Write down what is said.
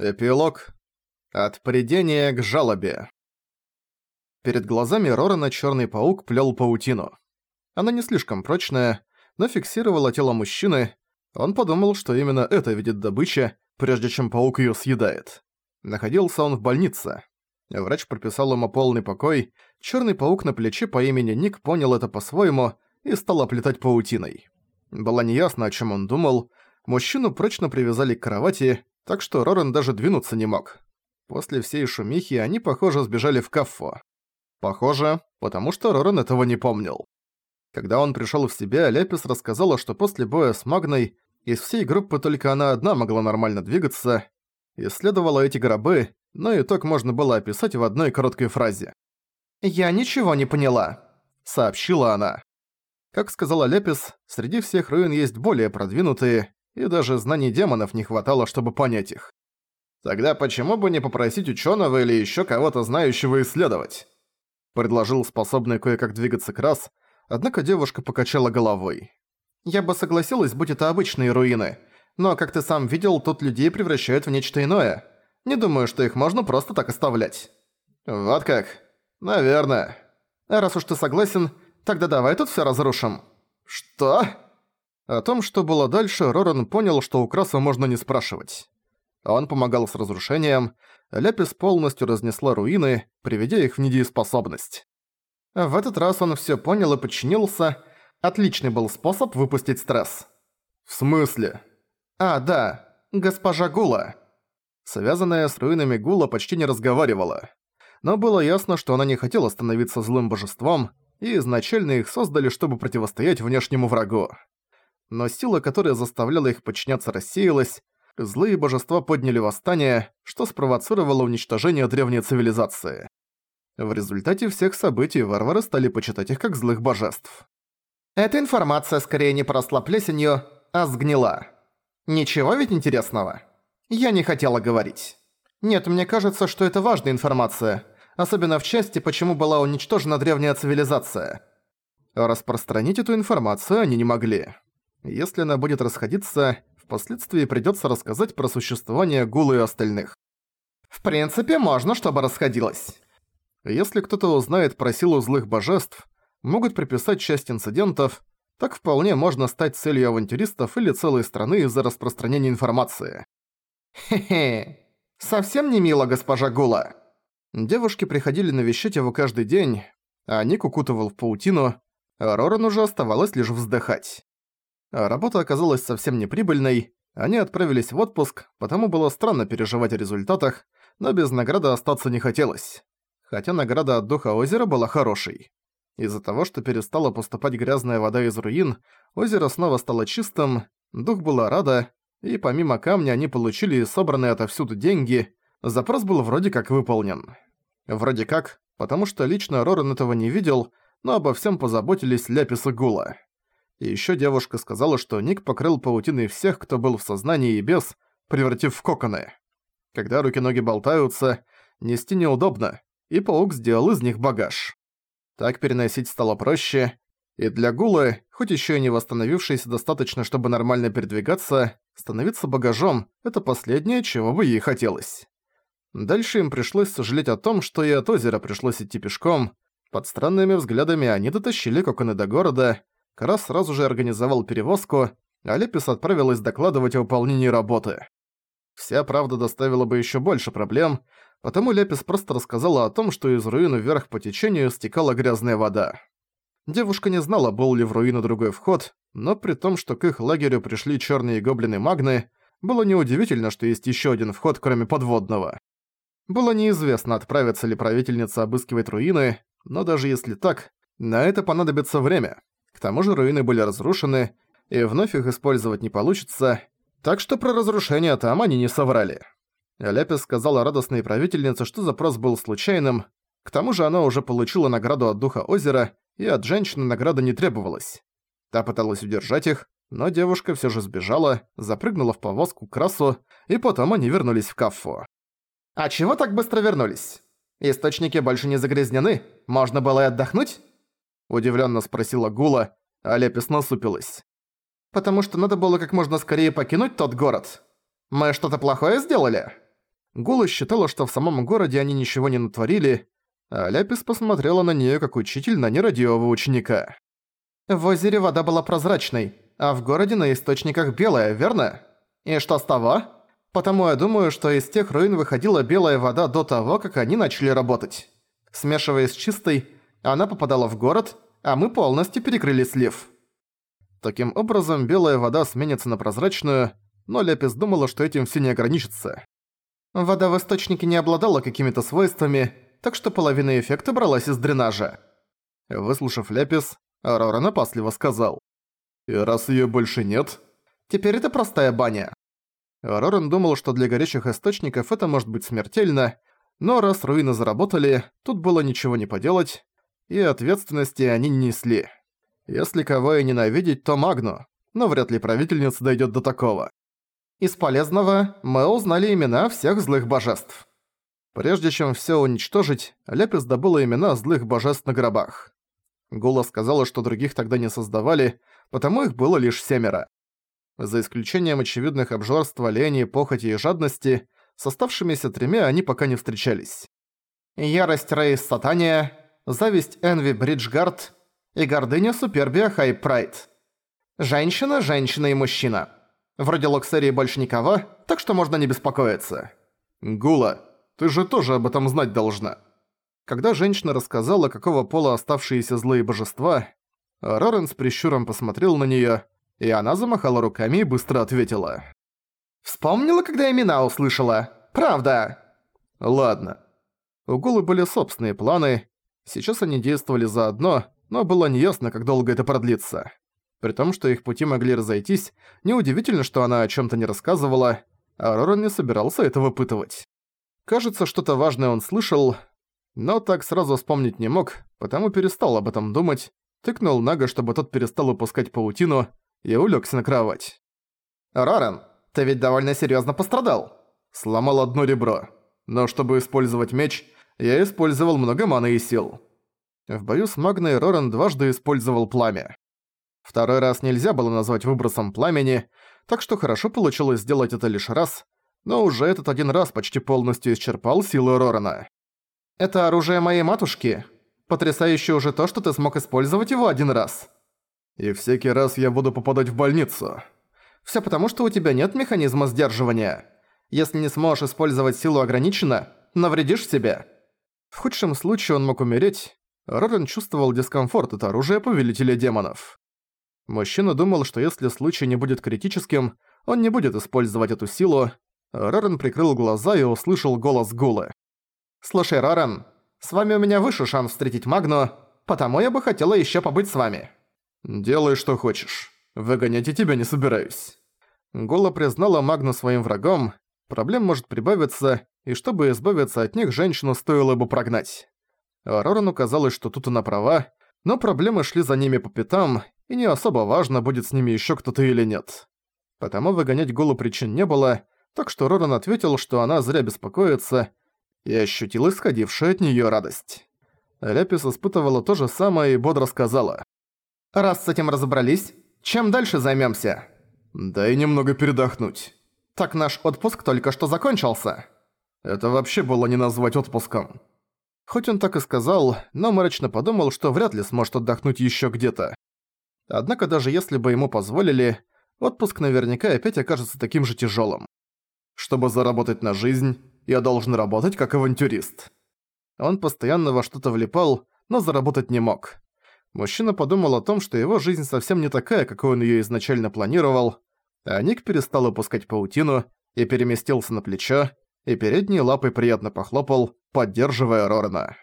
Эпилог. От предения к жалобе. Перед глазами Рорана Чёрный паук плел паутину. Она не слишком прочная, но фиксировала тело мужчины. Он подумал, что именно это видит добыча, прежде чем паук её съедает. Находился он в больнице. Врач прописал ему полный покой. Чёрный паук на плече по имени Ник понял это по-своему и стал оплетать паутиной. Было неясно, о чём он думал. Мужчину прочно привязали к кровати, так что Рорен даже двинуться не мог. После всей шумихи они, похоже, сбежали в кафе. Похоже, потому что Рорен этого не помнил. Когда он пришёл в себя, Ляпис рассказала, что после боя с Магной из всей группы только она одна могла нормально двигаться, исследовала эти гробы, но итог можно было описать в одной короткой фразе. «Я ничего не поняла», — сообщила она. Как сказала Лепис, среди всех руин есть более продвинутые, и даже знаний демонов не хватало, чтобы понять их. Тогда почему бы не попросить ученого или еще кого-то знающего исследовать? Предложил способный кое-как двигаться Крас, однако девушка покачала головой. Я бы согласилась, будь это обычные руины, но, как ты сам видел, тут людей превращают в нечто иное. Не думаю, что их можно просто так оставлять. Вот как? Наверное. А раз уж ты согласен, тогда давай тут все разрушим. Что? О том, что было дальше, Роран понял, что у Краса можно не спрашивать. Он помогал с разрушением, Ляпис полностью разнесла руины, приведя их в недееспособность. В этот раз он всё понял и подчинился. Отличный был способ выпустить стресс. «В смысле?» «А, да, госпожа Гула». Связанная с руинами Гула почти не разговаривала. Но было ясно, что она не хотела становиться злым божеством, и изначально их создали, чтобы противостоять внешнему врагу но сила, которая заставляла их подчиняться, рассеялась, злые божества подняли восстание, что спровоцировало уничтожение древней цивилизации. В результате всех событий варвары стали почитать их как злых божеств. Эта информация скорее не поросла плесенью, а сгнила. Ничего ведь интересного? Я не хотела говорить. Нет, мне кажется, что это важная информация, особенно в части, почему была уничтожена древняя цивилизация. Распространить эту информацию они не могли. Если она будет расходиться, впоследствии придётся рассказать про существование Гулы и остальных. В принципе, можно, чтобы расходилось. Если кто-то узнает про силу злых божеств, могут приписать часть инцидентов, так вполне можно стать целью авантюристов или целой страны из-за распространения информации. Хе-хе, совсем не мило, госпожа Гула. Девушки приходили навещать его каждый день, а Ник укутывал в паутину, а Роран уже оставалось лишь вздыхать. А работа оказалась совсем неприбыльной, они отправились в отпуск, потому было странно переживать о результатах, но без награды остаться не хотелось. Хотя награда от Духа Озера была хорошей. Из-за того, что перестала поступать грязная вода из руин, озеро снова стало чистым, Дух была рада, и помимо камня они получили собранные отовсюду деньги, запрос был вроде как выполнен. Вроде как, потому что лично Роран этого не видел, но обо всем позаботились Ляпис и Гула. И ещё девушка сказала, что Ник покрыл паутиной всех, кто был в сознании и без, превратив в коконы. Когда руки-ноги болтаются, нести неудобно, и паук сделал из них багаж. Так переносить стало проще, и для Гулы, хоть ещё и не восстановившейся достаточно, чтобы нормально передвигаться, становиться багажом – это последнее, чего бы ей хотелось. Дальше им пришлось сожалеть о том, что и от озера пришлось идти пешком. Под странными взглядами они дотащили коконы до города, Карас сразу же организовал перевозку, а Лепис отправилась докладывать о выполнении работы. Вся правда доставила бы еще больше проблем, потому Лепис просто рассказала о том, что из руины вверх по течению стекала грязная вода. Девушка не знала, был ли в руину другой вход, но при том, что к их лагерю пришли черные гоблины-магны, было неудивительно, что есть еще один вход, кроме подводного. Было неизвестно, отправится ли правительница обыскивать руины, но даже если так, на это понадобится время. К тому же руины были разрушены, и вновь их использовать не получится, так что про разрушение там они не соврали. Ляпис сказала радостной правительнице, что запрос был случайным, к тому же она уже получила награду от Духа Озера, и от женщины награда не требовалась. Та пыталась удержать их, но девушка все же сбежала, запрыгнула в повозку Красу, и потом они вернулись в кафе. «А чего так быстро вернулись? Источники больше не загрязнены? Можно было и отдохнуть?» Удивленно спросила Гула, а Лепис насупилась. «Потому что надо было как можно скорее покинуть тот город. Мы что-то плохое сделали?» Гула считала, что в самом городе они ничего не натворили, а Ляпис посмотрела на неё как учитель на нерадивого ученика. «В озере вода была прозрачной, а в городе на источниках белая, верно? И что с того? Потому я думаю, что из тех руин выходила белая вода до того, как они начали работать. Смешиваясь с чистой, она попадала в город, а мы полностью перекрыли слив». Таким образом, белая вода сменится на прозрачную, но Ляпис думала, что этим все не ограничится. Вода в источнике не обладала какими-то свойствами, так что половина эффекта бралась из дренажа. Выслушав Ляпис, Арора напасливо сказал. «И раз её больше нет, теперь это простая баня». Роран думал, что для горячих источников это может быть смертельно, но раз руины заработали, тут было ничего не поделать, и ответственности они не несли. Если кого и ненавидеть, то Магну, но вряд ли правительница дойдет до такого. Из полезного мы узнали имена всех злых божеств. Прежде чем все уничтожить, Лепис добыла имена злых божеств на гробах. Гула сказала, что других тогда не создавали, потому их было лишь семеро. За исключением очевидных обжорств, лени, похоти и жадности, с оставшимися тремя они пока не встречались. Ярость Рейс Сатания, зависть Энви Бриджгард и гордыня Супербия Хай Прайд. Женщина, женщина и мужчина. Вроде Локсерии больше никого, так что можно не беспокоиться. Гула, ты же тоже об этом знать должна. Когда женщина рассказала, какого пола оставшиеся злые божества, Рорен с прищуром посмотрел на неё, и она замахала руками и быстро ответила. «Вспомнила, когда имена услышала? Правда!» «Ладно». У Гулы были собственные планы. Сейчас они действовали заодно, но было неясно, как долго это продлится. При том, что их пути могли разойтись, неудивительно, что она о чём-то не рассказывала, а Роран не собирался это выпытывать. Кажется, что-то важное он слышал, но так сразу вспомнить не мог, потому перестал об этом думать, тыкнул Нага, чтобы тот перестал упускать паутину, и улегся на кровать. «Роран, ты ведь довольно серьезно пострадал!» Сломал одно ребро. Но чтобы использовать меч, я использовал много маны и сил. В бою с Магной Роран дважды использовал пламя. Второй раз нельзя было назвать выбросом пламени, так что хорошо получилось сделать это лишь раз, но уже этот один раз почти полностью исчерпал силы Рорана. «Это оружие моей матушки. Потрясающе уже то, что ты смог использовать его один раз. И всякий раз я буду попадать в больницу. Всё потому, что у тебя нет механизма сдерживания. Если не сможешь использовать силу ограниченно, навредишь себе». В худшем случае он мог умереть. Роран чувствовал дискомфорт от оружия Повелителя Демонов. Мужчина думал, что если случай не будет критическим, он не будет использовать эту силу. Рорен прикрыл глаза и услышал голос Гулы. «Слушай, Рорен, с вами у меня выше шанс встретить Магну, потому я бы хотела ещё побыть с вами». «Делай, что хочешь. Выгонять я тебя не собираюсь». Гула признала Магну своим врагом, проблем может прибавиться, и чтобы избавиться от них, женщину стоило бы прогнать. Рорану казалось, что тут она права, но проблемы шли за ними по пятам, и не особо важно, будет с ними ещё кто-то или нет. Потому выгонять Голу причин не было, так что Роран ответил, что она зря беспокоится, и ощутил исходившую от неё радость. Ляпис испытывала то же самое и бодро сказала. «Раз с этим разобрались, чем дальше займёмся?» «Дай немного передохнуть». «Так наш отпуск только что закончился». «Это вообще было не назвать отпуском». Хоть он так и сказал, но мрачно подумал, что вряд ли сможет отдохнуть ещё где-то. Однако даже если бы ему позволили, отпуск наверняка опять окажется таким же тяжелым. Чтобы заработать на жизнь, я должен работать как авантюрист. Он постоянно во что-то влипал, но заработать не мог. Мужчина подумал о том, что его жизнь совсем не такая, какой он её изначально планировал, а Ник перестал опускать паутину и переместился на плечо, и передней лапой приятно похлопал, поддерживая Рорана.